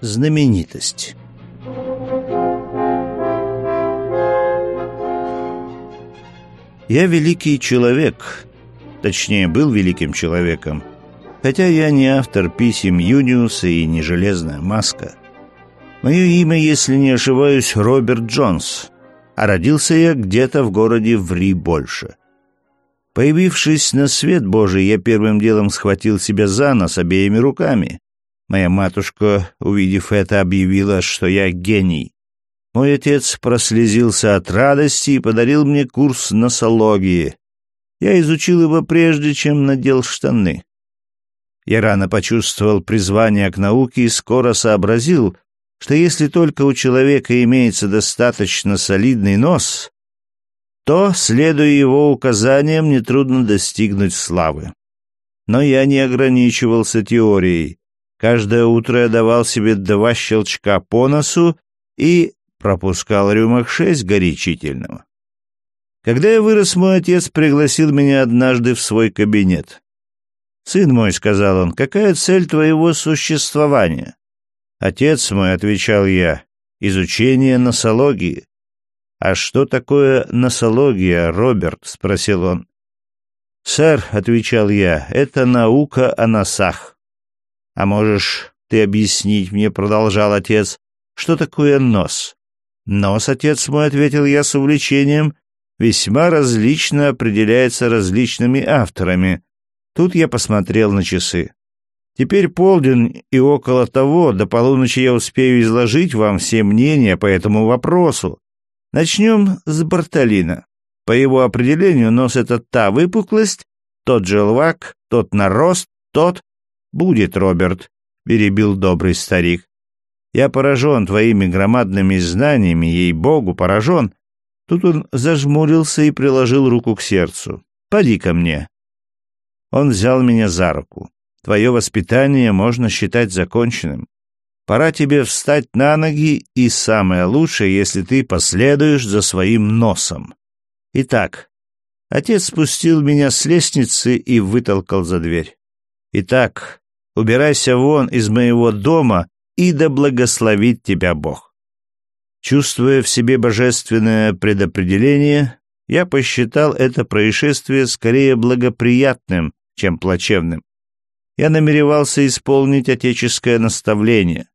Знаменитость Я великий человек, точнее, был великим человеком, хотя я не автор писем Юниуса и не железная маска. Мое имя, если не ошибаюсь, Роберт Джонс, а родился я где-то в городе Ври больше. Появившись на свет Божий, я первым делом схватил себя за нос обеими руками. Моя матушка, увидев это, объявила, что я гений. Мой отец прослезился от радости и подарил мне курс носологии. Я изучил его прежде, чем надел штаны. Я рано почувствовал призвание к науке и скоро сообразил, что если только у человека имеется достаточно солидный нос, то, следуя его указаниям, нетрудно достигнуть славы. Но я не ограничивался теорией. Каждое утро я давал себе два щелчка по носу и пропускал рюмок шесть горячительного. Когда я вырос, мой отец пригласил меня однажды в свой кабинет. «Сын мой», — сказал он, — «какая цель твоего существования?» «Отец мой», — отвечал я, — «изучение носологии». «А что такое носология, Роберт?» — спросил он. «Сэр», — отвечал я, — «это наука о носах». «А можешь ты объяснить мне?» — продолжал отец. «Что такое нос?» «Нос, отец мой», — ответил я с увлечением, — «весьма различно определяется различными авторами». Тут я посмотрел на часы. Теперь полдень и около того, до полуночи я успею изложить вам все мнения по этому вопросу. Начнем с Бартолина. По его определению, нос — это та выпуклость, тот желвак, тот нарост, тот... «Будет, Роберт», — перебил добрый старик. «Я поражен твоими громадными знаниями, ей-богу, поражен». Тут он зажмурился и приложил руку к сердцу. «Поди ко мне». Он взял меня за руку. «Твое воспитание можно считать законченным. Пора тебе встать на ноги, и самое лучшее, если ты последуешь за своим носом. Итак, отец спустил меня с лестницы и вытолкал за дверь. Итак, убирайся вон из моего дома, и да благословит тебя Бог. Чувствуя в себе божественное предопределение, я посчитал это происшествие скорее благоприятным, чем плачевным. Я намеревался исполнить отеческое наставление,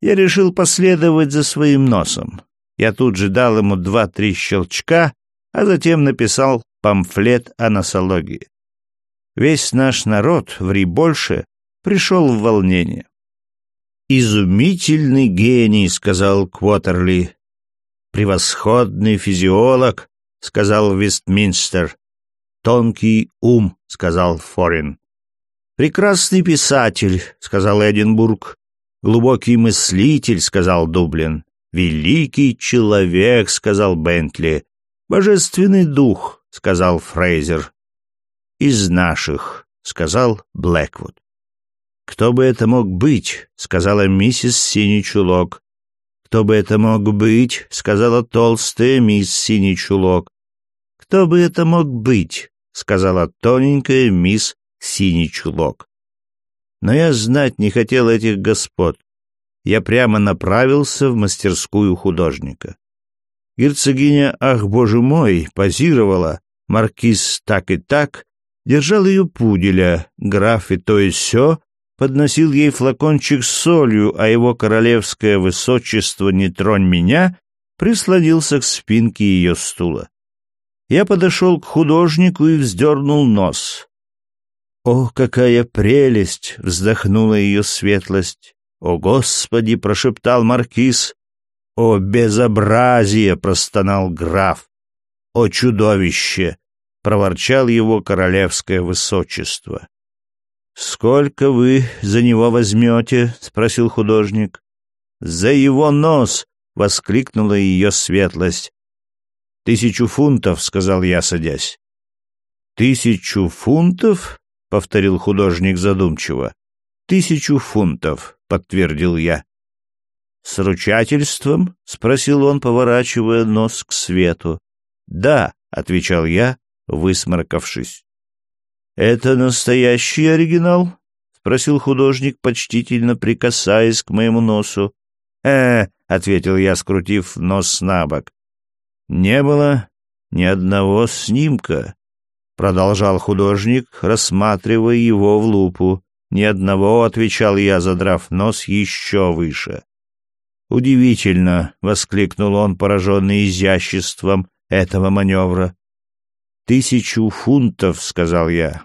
я решил последовать за своим носом. Я тут же дал ему два-три щелчка, а затем написал памфлет о носологии. Весь наш народ, ври больше, пришел в волнение. «Изумительный гений», — сказал Квотерли. «Превосходный физиолог», — сказал Вестминстер. «Тонкий ум», — сказал Форин. «Прекрасный писатель», — сказал Эдинбург. «Глубокий мыслитель», — сказал Дублин. «Великий человек», — сказал Бентли. «Божественный дух», — сказал Фрейзер. «Из наших», — сказал Блэквуд. «Кто бы это мог быть?» — сказала миссис Синий Чулок. «Кто бы это мог быть?» — сказала толстая мисс Синий Чулок. «Кто бы это мог быть?» — сказала тоненькая мисс Синий Чулок. Но я знать не хотел этих господ. Я прямо направился в мастерскую художника. Герцогиня «Ах, боже мой!» позировала, маркиз так и так, держал ее пуделя, граф и то и сё, подносил ей флакончик с солью, а его королевское высочество «Не тронь меня» прислонился к спинке ее стула. Я подошел к художнику и вздернул нос. «О, какая прелесть!» — вздохнула ее светлость. «О, Господи!» — прошептал маркиз. «О, безобразие!» — простонал граф. «О, чудовище!» — проворчал его королевское высочество. «Сколько вы за него возьмете?» — спросил художник. «За его нос!» — воскликнула ее светлость. «Тысячу фунтов», — сказал я, садясь. «Тысячу фунтов?» — повторил художник задумчиво. «Тысячу фунтов», — подтвердил я. «С ручательством?» — спросил он, поворачивая нос к свету. «Да», — отвечал я, высморкавшись. «Это настоящий оригинал?» — спросил художник, почтительно прикасаясь к моему носу. «Э, — ответил я, скрутив нос на бок. «Не было ни одного снимка», — продолжал художник, рассматривая его в лупу. «Ни одного», — отвечал я, задрав нос еще выше. «Удивительно!» — воскликнул он, пораженный изяществом этого маневра. «Тысячу фунтов», — сказал я.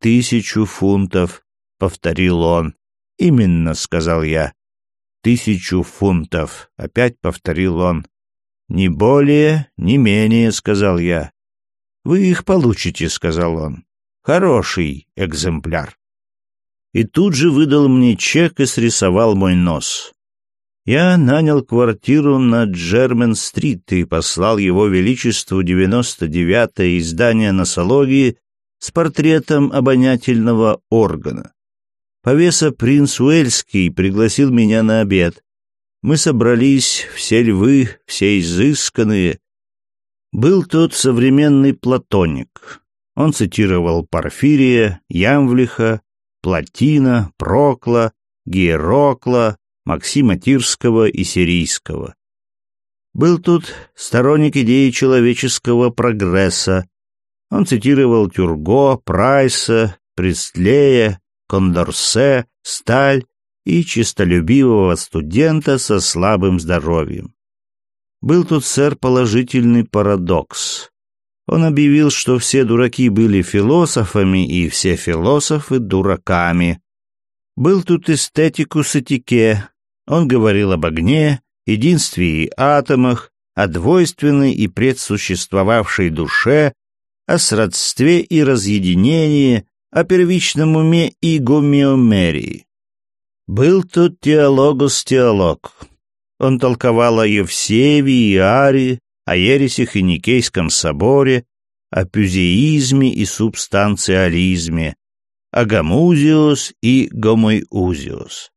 «Тысячу фунтов», — повторил он. «Именно», — сказал я. «Тысячу фунтов», — опять повторил он. «Не более, не менее», — сказал я. «Вы их получите», — сказал он. «Хороший экземпляр». И тут же выдал мне чек и срисовал мой нос. Я нанял квартиру на Джермен-стрит и послал его величеству 99-е издание носологии с портретом обонятельного органа. Повеса принц Уэльский пригласил меня на обед. Мы собрались, все львы, все изысканные. Был тот современный платоник. Он цитировал Порфирия, Ямвлиха, Платина, Прокла, Герокла, Максима Тирского и Сирийского. Был тут сторонник идеи человеческого прогресса. Он цитировал Тюрго, Прайса, Престлея, Кондорсе, Сталь и чистолюбивого студента со слабым здоровьем. Был тут, сэр, положительный парадокс. Он объявил, что все дураки были философами и все философы дураками. Был тут эстетикус этике, он говорил об огне, единстве и атомах, о двойственной и предсуществовавшей душе, о сродстве и разъединении, о первичном уме и гомеомерии. Был тут теологос-теолог. Он толковал о Евсевии и Арии, о ересях и Никейском соборе, о пюзеизме и субстанциализме, о гомузиус и гомоиузиус.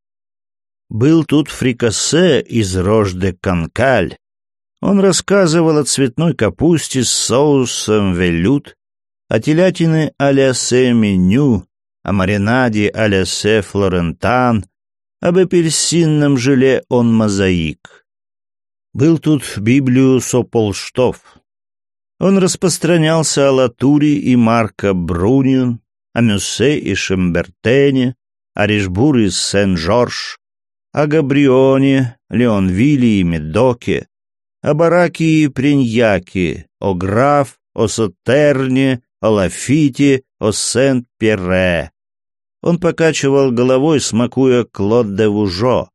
Был тут фрикасе из рож-де-канкаль. Он рассказывал о цветной капусте с соусом велют, о телятине меню, о маринаде алясе флорентан, об апельсинном желе он мозаик. Был тут Библию Сополштов. Он распространялся о Латуре и Марко Брунин, о Мюссе и Шембертене, о Ришбур и Сен-Жорж, о Габрионе, Леонвилле и Медоке, о Бараке и Приньяке, о Граф, о Сотерне, о Лафите, о Сент-Перре. Он покачивал головой, смакуя Клод де Вужо,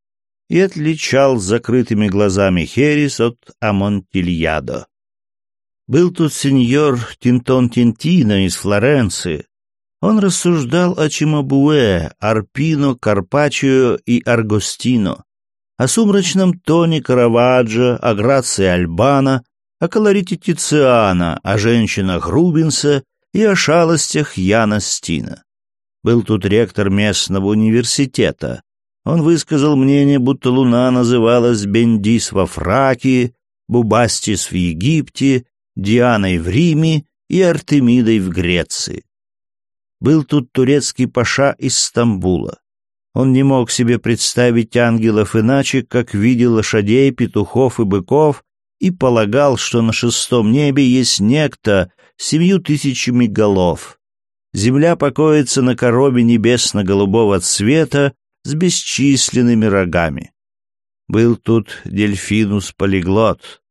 и отличал закрытыми глазами Херес от Амонтильядо. Был тут сеньор Тинтон Тинтино из Флоренции, он рассуждал о Чимабуэ, Арпино, Карпаччо и Аргостино, о сумрачном тоне Караваджо, о грации Альбана, о колорите Тициана, о женщинах Рубинса и о шалостях Яна Стина. Был тут ректор местного университета. Он высказал мнение, будто луна называлась Бендис во Фракии, Бубастис в Египте, Дианой в Риме и Артемидой в Греции. Был тут турецкий паша из Стамбула. Он не мог себе представить ангелов иначе, как видел лошадей, петухов и быков, и полагал, что на шестом небе есть некто с семью тысячами голов. Земля покоится на коробе небесно-голубого цвета с бесчисленными рогами. Был тут дельфинус-полиглот,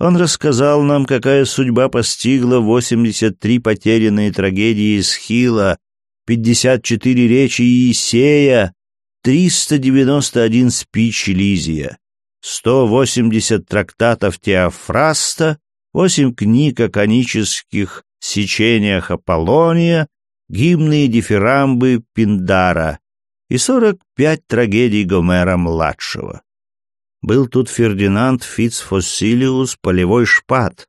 он рассказал нам, какая судьба постигла 83 потерянные трагедии Схила, 54 речи Иисея, 391 спич Лизия, 180 трактатов Теофраста, 8 книг о конических сечениях Аполлония, гимны и дифирамбы Пиндара и 45 трагедий Гомера-младшего. Был тут Фердинанд Фицфоссилиус Полевой Шпат.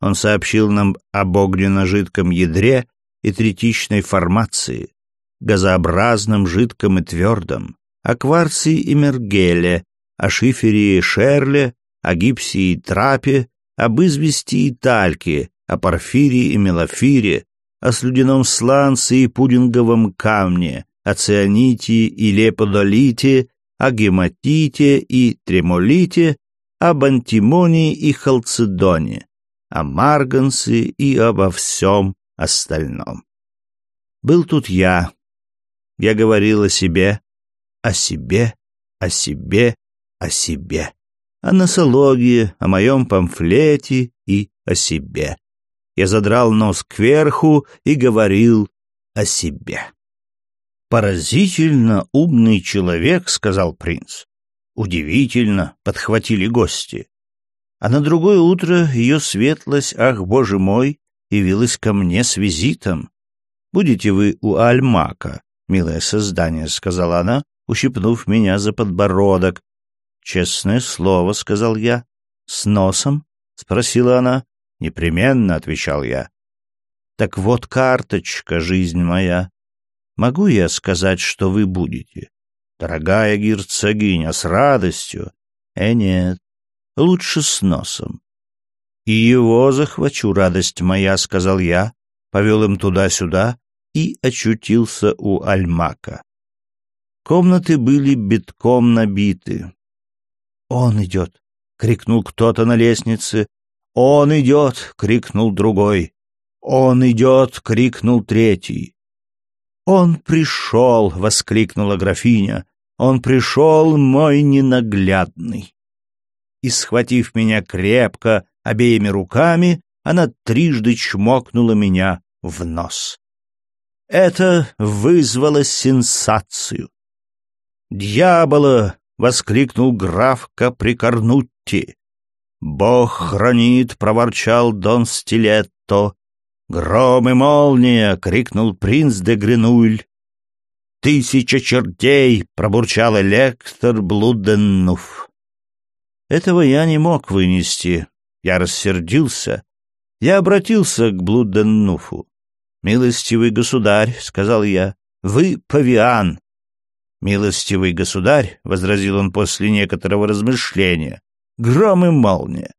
Он сообщил нам об огненно-жидком ядре и третичной формации, газообразном, жидком и твердом, о кварце и мергеле, о шифере и шерле, о гипсе и трапе, об извести и тальке, о порфире и мелофире, о слюдяном сланце и пудинговом камне, о цианите и леподолите, о гематите и тремолите, об антимонии и халцедоне, о марганце и обо всем остальном. Был тут я. Я говорил о себе, о себе, о себе, о себе, о носологии, о моем памфлете и о себе. Я задрал нос кверху и говорил о себе. «Поразительно умный человек», — сказал принц. «Удивительно», — подхватили гости. А на другое утро ее светлость, ах, боже мой, явилась ко мне с визитом. «Будете вы у Альмака, милое создание», — сказала она, ущипнув меня за подбородок. «Честное слово», — сказал я. «С носом?» — спросила она. «Непременно», — отвечал я. «Так вот карточка, жизнь моя. Могу я сказать, что вы будете?» «Дорогая герцогиня, с радостью». «Э, нет, лучше с носом». «И его захвачу, радость моя», — сказал я, повел им туда-сюда и очутился у Альмака. Комнаты были битком набиты. «Он идет!» — крикнул кто-то на лестнице. «Он идет!» — крикнул другой. «Он идет!» — крикнул третий. «Он пришел!» — воскликнула графиня. «Он пришел, мой ненаглядный!» И, схватив меня крепко обеими руками, она трижды чмокнула меня в нос. Это вызвало сенсацию. «Дьявола!» — воскликнул граф Каприкорнутти. «Бог хранит!» — проворчал Дон Стилетто. «Гром и молния!» — крикнул принц де Гренуль. «Тысяча чертей!» — пробурчал электор Блуденнуф. Этого я не мог вынести. Я рассердился. Я обратился к Блуденнуфу. «Милостивый государь», — сказал я, — «вы павиан, «Милостивый государь», — возразил он после некоторого размышления, — «гром и молния».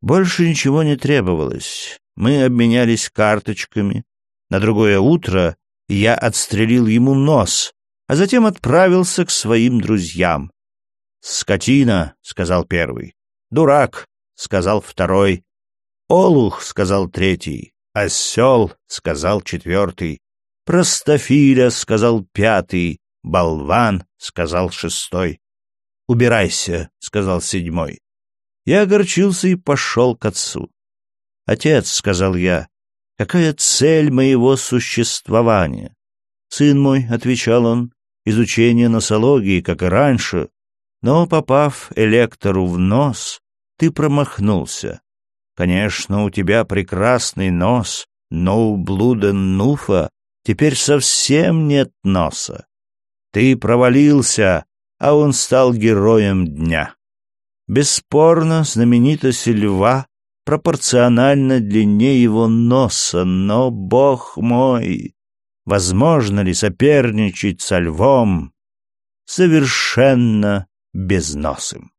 Больше ничего не требовалось. Мы обменялись карточками. На другое утро я отстрелил ему нос, а затем отправился к своим друзьям. «Скотина», — сказал первый. «Дурак», — сказал второй. «Олух», — сказал третий. «Осел», — сказал четвертый. «Простофиля», — сказал пятый. «Болван», — сказал шестой. «Убирайся», — сказал седьмой. Я огорчился и пошел к отцу. «Отец», — сказал я, — «какая цель моего существования?» «Сын мой», — отвечал он, — «изучение носологии, как и раньше, но, попав электору в нос, ты промахнулся. Конечно, у тебя прекрасный нос, но у блуда Нуфа теперь совсем нет носа. Ты провалился, а он стал героем дня. Бесспорно, знаменитость льва пропорциональна длине его носа, но, бог мой, возможно ли соперничать со львом совершенно безносым?